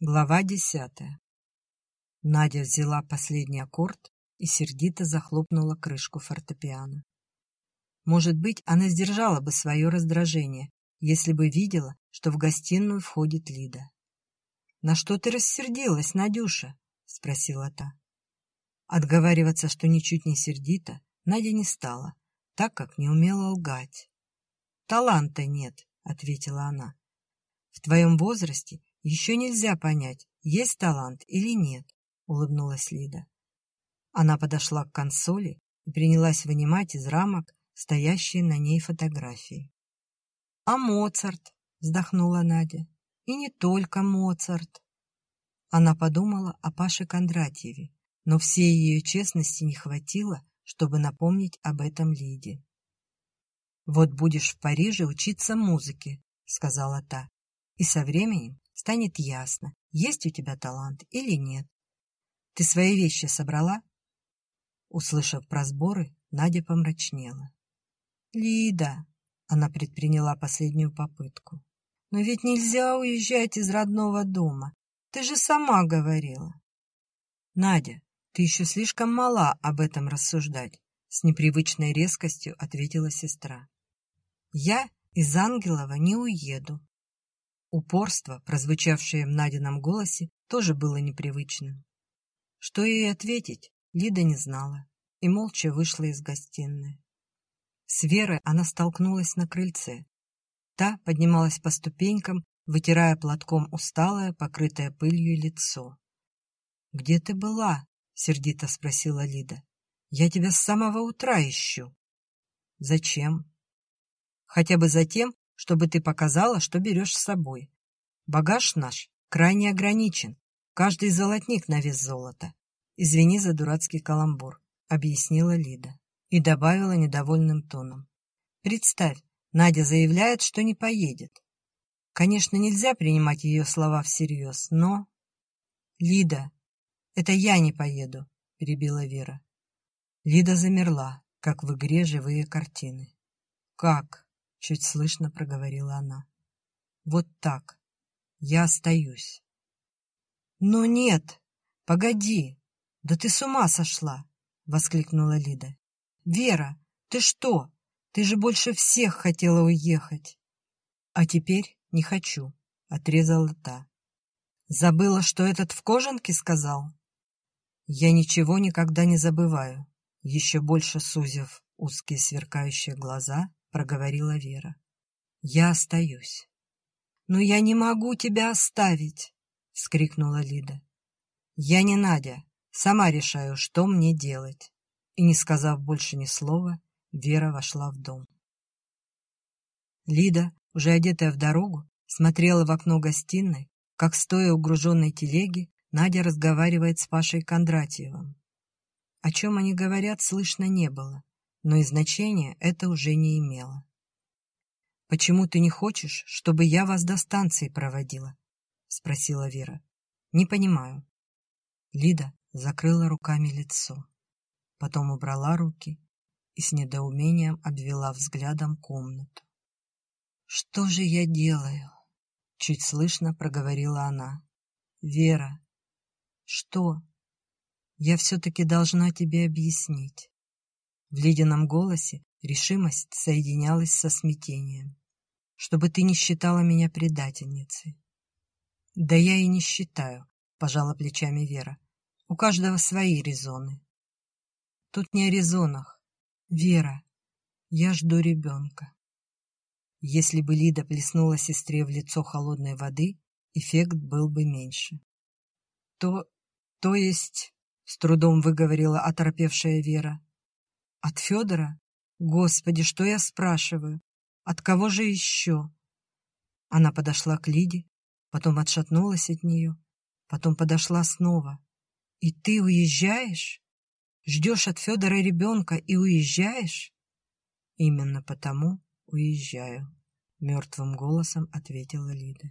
Глава десятая. Надя взяла последний аккорд и сердито захлопнула крышку фортепиано. Может быть, она сдержала бы свое раздражение, если бы видела, что в гостиную входит Лида. «На что ты рассердилась, Надюша?» — спросила та. Отговариваться, что ничуть не сердита, Надя не стала, так как не умела лгать. «Таланта нет», — ответила она. «В твоем возрасте еще нельзя понять, есть талант или нет», — улыбнулась Лида. Она подошла к консоли и принялась вынимать из рамок стоящие на ней фотографии. «А Моцарт?» — вздохнула Надя. «И не только Моцарт». Она подумала о Паше Кондратьеве, но всей ее честности не хватило, чтобы напомнить об этом Лиде. «Вот будешь в Париже учиться музыке», — сказала та, «и со временем станет ясно, есть у тебя талант или нет. Ты свои вещи собрала?» Услышав про сборы, Надя помрачнела. «Лида!» — она предприняла последнюю попытку. «Но ведь нельзя уезжать из родного дома. Ты же сама говорила». «Надя, ты еще слишком мала об этом рассуждать», — с непривычной резкостью ответила сестра. «Я из Ангелова не уеду». Упорство, прозвучавшее в Надином голосе, тоже было непривычным. Что ей ответить, Лида не знала и молча вышла из гостиной. С Верой она столкнулась на крыльце. Та поднималась по ступенькам, вытирая платком усталое, покрытое пылью лицо. «Где ты была?» — сердито спросила Лида. «Я тебя с самого утра ищу». «Зачем?» Хотя бы за тем, чтобы ты показала, что берешь с собой. Багаж наш крайне ограничен. Каждый золотник на вес золота. Извини за дурацкий каламбур, объяснила Лида. И добавила недовольным тоном. Представь, Надя заявляет, что не поедет. Конечно, нельзя принимать ее слова всерьез, но... Лида, это я не поеду, перебила Вера. Лида замерла, как в игре живые картины. Как? Чуть слышно проговорила она. Вот так. Я остаюсь. Но нет, погоди. Да ты с ума сошла, воскликнула Лида. Вера, ты что? Ты же больше всех хотела уехать. А теперь не хочу, отрезала та. Забыла, что этот в кожанке сказал? Я ничего никогда не забываю. Еще больше сузив узкие сверкающие глаза, проговорила Вера. «Я остаюсь». «Но я не могу тебя оставить!» — вскрикнула Лида. «Я не Надя. Сама решаю, что мне делать». И, не сказав больше ни слова, Вера вошла в дом. Лида, уже одетая в дорогу, смотрела в окно гостиной, как, стоя у груженной телеги, Надя разговаривает с Пашей Кондратьевым. О чем они говорят, слышно не было но и значения это уже не имело. «Почему ты не хочешь, чтобы я вас до станции проводила?» — спросила Вера. «Не понимаю». Лида закрыла руками лицо, потом убрала руки и с недоумением обвела взглядом комнату. «Что же я делаю?» — чуть слышно проговорила она. «Вера, что? Я все-таки должна тебе объяснить. В ледяном голосе решимость соединялась со смятением. «Чтобы ты не считала меня предательницей». «Да я и не считаю», — пожала плечами Вера. «У каждого свои резоны». «Тут не о резонах. Вера, я жду ребенка». Если бы Лида плеснула сестре в лицо холодной воды, эффект был бы меньше. «То... то есть...» — с трудом выговорила оторопевшая Вера. От Федора? Господи, что я спрашиваю? От кого же еще? Она подошла к Лиде, потом отшатнулась от нее, потом подошла снова. И ты уезжаешь? Ждешь от Федора ребенка и уезжаешь? Именно потому уезжаю, мертвым голосом ответила Лида.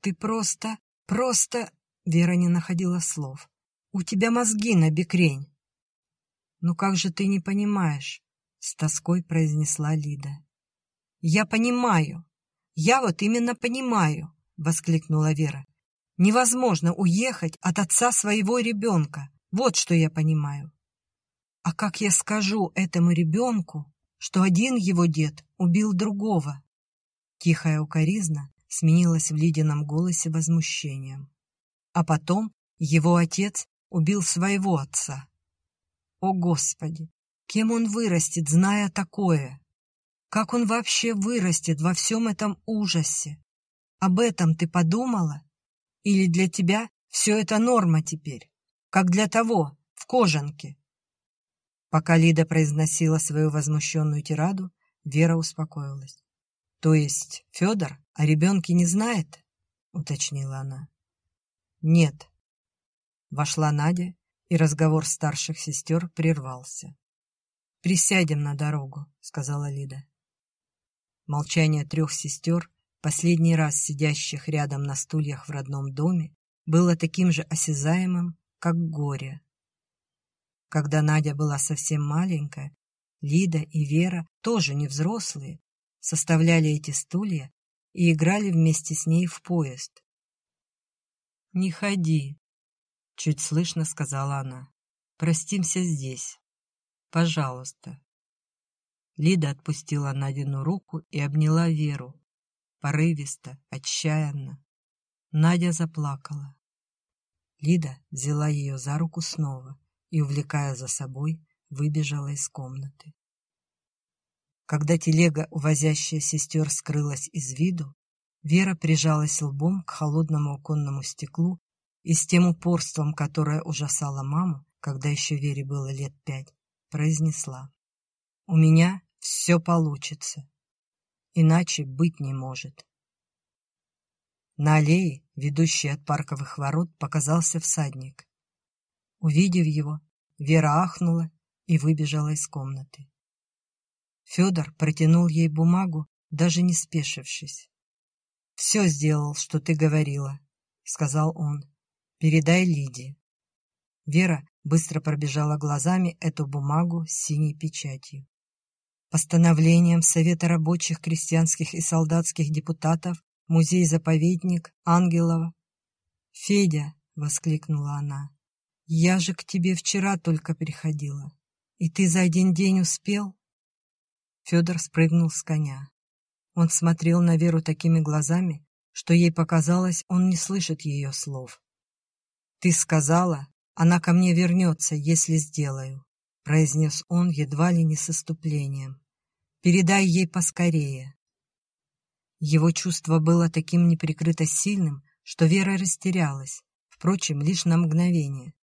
Ты просто, просто... Вера не находила слов. У тебя мозги на бекрень. «Ну как же ты не понимаешь?» — с тоской произнесла Лида. «Я понимаю. Я вот именно понимаю!» — воскликнула Вера. Невозможно уехать от отца своего ребенка. Вот что я понимаю. А как я скажу этому ребенку, что один его дед убил другого? Тихая укоризна сменилась в ледяном голосе возмущением. А потом его отец убил своего отца. О, Господи! Кем он вырастет, зная такое? Как он вообще вырастет во всем этом ужасе? Об этом ты подумала? Или для тебя все это норма теперь, как для того, в кожанке?» Пока Лида произносила свою возмущенную тираду, Вера успокоилась. «То есть Федор о ребенке не знает?» — уточнила она. «Нет». Вошла Надя, и разговор старших сестер прервался. «Присядем на дорогу», — сказала Лида. Молчание трех сестер последний раз сидящих рядом на стульях в родном доме, было таким же осязаемым, как горе. Когда Надя была совсем маленькая, Лида и Вера, тоже не взрослые, составляли эти стулья и играли вместе с ней в поезд. «Не ходи», — чуть слышно сказала она. «Простимся здесь. Пожалуйста». Лида отпустила Надину руку и обняла Веру, порывисто, отчаянно. Надя заплакала. Лида взяла ее за руку снова и, увлекая за собой, выбежала из комнаты. Когда телега, увозящая сестер, скрылась из виду, Вера прижалась лбом к холодному оконному стеклу и с тем упорством, которое ужасало маму, когда еще Вере было лет пять, произнесла. «У меня все получится. Иначе быть не может. На аллее, ведущей от парковых ворот, показался всадник. Увидев его, Вера ахнула и выбежала из комнаты. Федор протянул ей бумагу, даже не спешившись. «Все сделал, что ты говорила», — сказал он. «Передай Лиде». Вера быстро пробежала глазами эту бумагу с синей печатью постановлением Совета рабочих, крестьянских и солдатских депутатов музей-заповедник Ангелова. «Федя!» — воскликнула она. «Я же к тебе вчера только приходила. И ты за один день успел?» Федор спрыгнул с коня. Он смотрел на Веру такими глазами, что ей показалось, он не слышит ее слов. «Ты сказала, она ко мне вернется, если сделаю произнес он едва ли не с иступлением. «Передай ей поскорее». Его чувство было таким неприкрыто сильным, что Вера растерялась, впрочем, лишь на мгновение.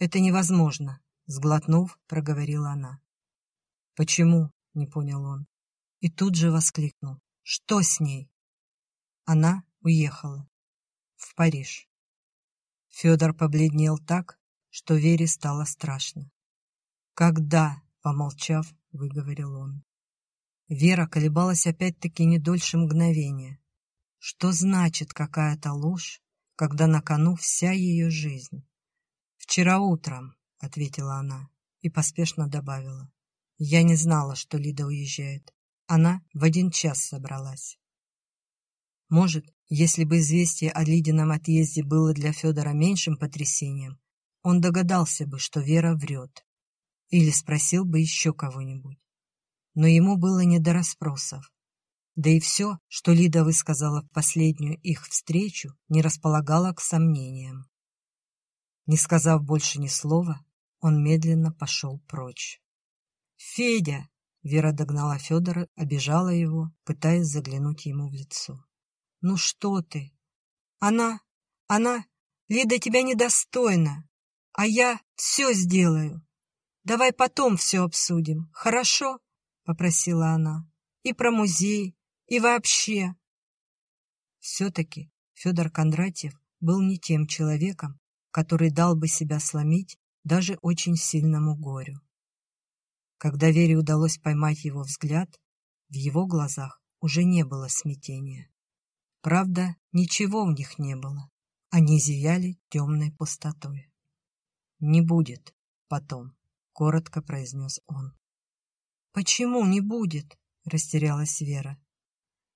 «Это невозможно», — сглотнув, проговорила она. «Почему?» — не понял он. И тут же воскликнул. «Что с ней?» Она уехала. В Париж. Федор побледнел так, что Вере стало страшно. «Когда?» — помолчав, выговорил он. Вера колебалась опять-таки не дольше мгновения. Что значит какая-то ложь, когда на кону вся ее жизнь? «Вчера утром», — ответила она и поспешно добавила. «Я не знала, что Лида уезжает. Она в один час собралась». Может, если бы известие о Лидином отъезде было для Федора меньшим потрясением, он догадался бы, что Вера врет. Или спросил бы еще кого-нибудь. Но ему было не до расспросов. Да и все, что Лида высказала в последнюю их встречу, не располагало к сомнениям. Не сказав больше ни слова, он медленно пошел прочь. «Федя!» — Вера догнала Федора, обижала его, пытаясь заглянуть ему в лицо. «Ну что ты? Она, она, Лида тебя недостойна, а я все сделаю. «Давай потом все обсудим, хорошо?» — попросила она. «И про музей, и вообще». Все-таки Федор Кондратьев был не тем человеком, который дал бы себя сломить даже очень сильному горю. Когда Вере удалось поймать его взгляд, в его глазах уже не было смятения. Правда, ничего в них не было. Они зияли темной пустотой. Не будет потом коротко произнес он. «Почему не будет?» — растерялась Вера.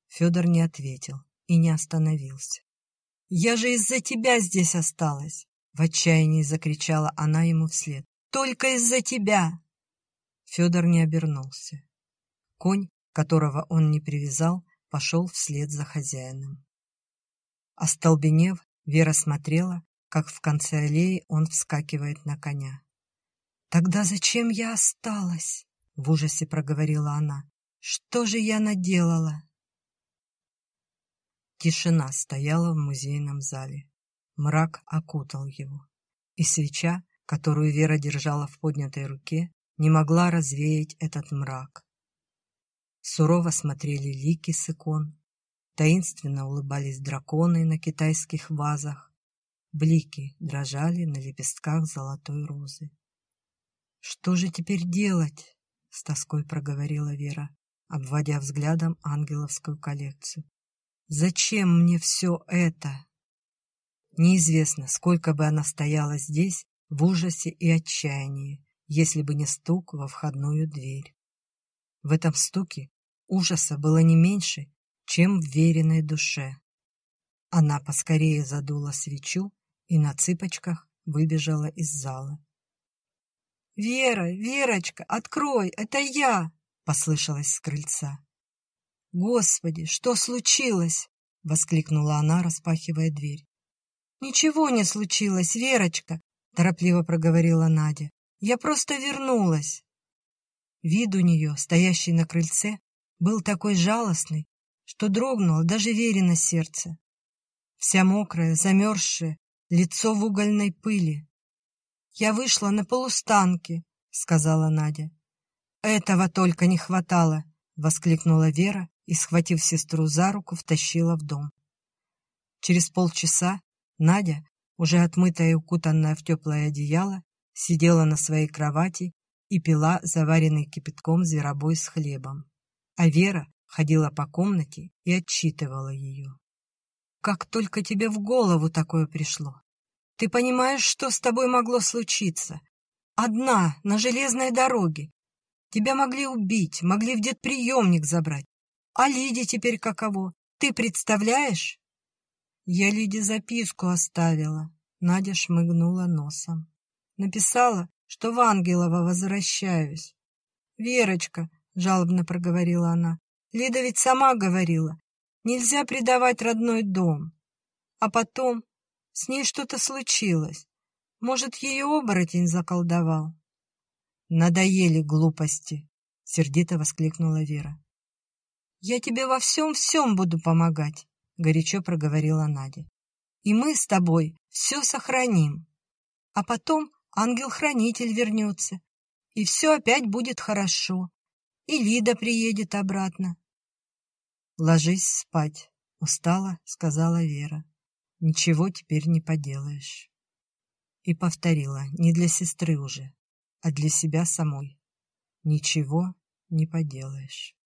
Федор не ответил и не остановился. Я же из-за тебя здесь осталась!» В отчаянии закричала она ему вслед. «Только из-за тебя!» Федор не обернулся. Конь, которого он не привязал, пошел вслед за хозяином. Остолбенев, Вера смотрела, как в конце аллеи он вскакивает на коня. «Тогда зачем я осталась?» — в ужасе проговорила она. «Что же я наделала?» Тишина стояла в музейном зале. Мрак окутал его. И свеча, которую Вера держала в поднятой руке, не могла развеять этот мрак. Сурово смотрели лики с икон, таинственно улыбались драконы на китайских вазах, блики дрожали на лепестках золотой розы. «Что же теперь делать?» — с тоской проговорила Вера, обводя взглядом ангеловскую коллекцию. Зачем мне все это? Неизвестно, сколько бы она стояла здесь в ужасе и отчаянии, если бы не стук во входную дверь. В этом стуке ужаса было не меньше, чем в веренной душе. Она поскорее задула свечу и на цыпочках выбежала из зала. «Вера, Верочка, открой, это я!» — послышалось с крыльца. «Господи, что случилось?» — воскликнула она, распахивая дверь. «Ничего не случилось, Верочка», — торопливо проговорила Надя. «Я просто вернулась». Вид у нее, стоящий на крыльце, был такой жалостный, что дрогнуло даже Вере на сердце. Вся мокрая, замерзшая, лицо в угольной пыли. «Я вышла на полустанке», — сказала Надя. «Этого только не хватало», — воскликнула Вера и, схватив сестру за руку, втащила в дом. Через полчаса Надя, уже отмытая и укутанная в теплое одеяло, сидела на своей кровати и пила заваренный кипятком зверобой с хлебом. А Вера ходила по комнате и отчитывала ее. «Как только тебе в голову такое пришло? Ты понимаешь, что с тобой могло случиться? Одна, на железной дороге. Тебя могли убить, могли в детприемник забрать. А Лиде теперь каково? Ты представляешь? Я Лиде записку оставила. Надя шмыгнула носом. Написала, что в Ангелово возвращаюсь. «Верочка», — жалобно проговорила она, — «Лида ведь сама говорила, нельзя предавать родной дом. А потом с ней что-то случилось. Может, ее оборотень заколдовал?» «Надоели глупости», — сердито воскликнула Вера. «Я тебе во всем-всем буду помогать», — горячо проговорила Надя. «И мы с тобой все сохраним. А потом ангел-хранитель вернется, и все опять будет хорошо, и Лида приедет обратно». «Ложись спать», — устала, сказала Вера. «Ничего теперь не поделаешь». И повторила, не для сестры уже, а для себя самой. «Ничего не поделаешь».